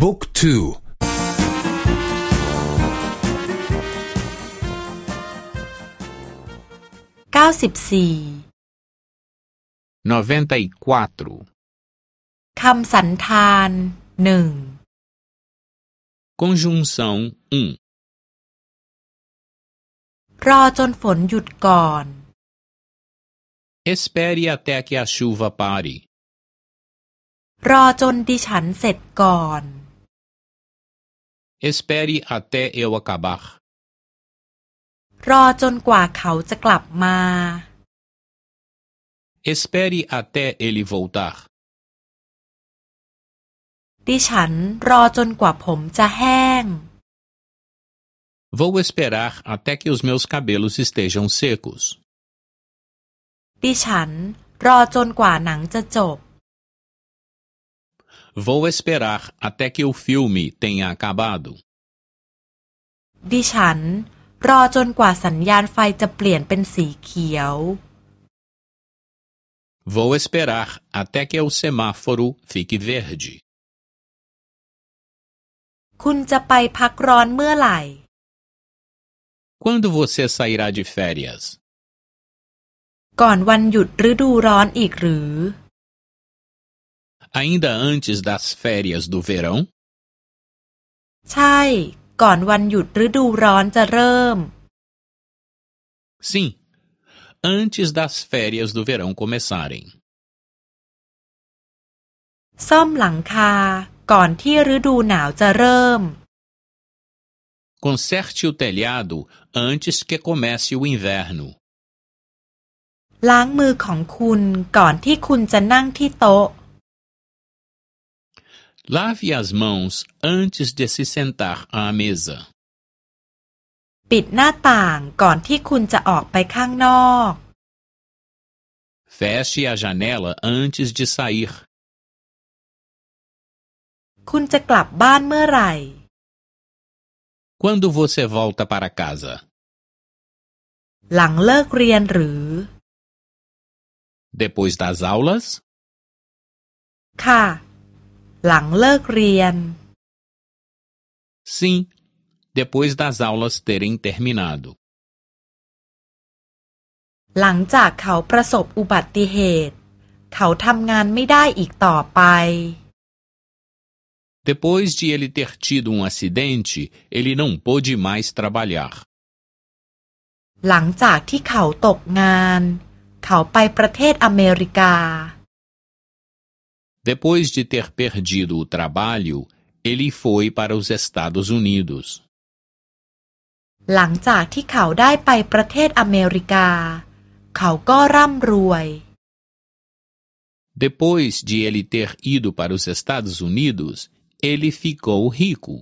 บุ๊กทูเก้าสิบสี่ 94. คำสันธานหนึ่ง Conjunção รอจนฝนหยุดก่อน 1. Espere até que a chuva pare. รอจนดิฉันเสร็จก่อน Espere até eu acabar. รอจนกว่าเขาจะกลับมา Espere até ele voltar. ดิฉันรอจนกว่าผมจะแห้ง Vou esperar até que os meus cabelos estejam secos. ดิฉันรอจนกว่าหนังจะจบ Vou esperar até que o filme tenha acabado. ดิฉันรอจนกว่าสัญญาณไฟจะเปลี่ยนเป็นสีเขียว Vou esperar até que o semáforo fique verde. คุณจะไปพักร้อนเมื่อไหร่ Quando você sairá de férias? ก่อนวันหยุดฤดูร้อนอีกหรือ Ainda antes das férias do verão? ใช่ ก่อนวันหยุดฤดูร้อนจะเริ่ม Sim, antes das férias do verão começarem. ซ่อมหลังคา ก่อนที่ฤดูหนาวจะเริ่ม Conserte o telhado antes que comece o inverno. ล้างมือของคุณก่อนที่คุณจะนั่งที่โต๊ะ Lave as mãos antes de se sentar à mesa. ปิดหน้าต่างก่อนที่คุณจะออกไปข้างนอก Feche a janela antes de sair. คุณจะกลับบ้านเมื่อไหร่ Quando você volta para casa? หลังเลิกเรียนหรือ Depois das aulas? ค่ะ หลังเลิกเรียน Sim, depois das aulas terem terminado. หลังจากเขาประสบอุบัติเหตุ เขาทำงานไม่ได้อีกต่อไป Depois de ele ter tido um acidente, ele não pôde mais trabalhar. หลังจากที่เขาตกงาน เขาไปประเทศอเมริกา Depois de ter perdido o trabalho, ele foi para os Estados Unidos. หลังจากที่เขาได้ไปประเทศอเมริกา เขาก็ร่ำรวย Depois de ele ter ido para os Estados Unidos, ele ficou rico.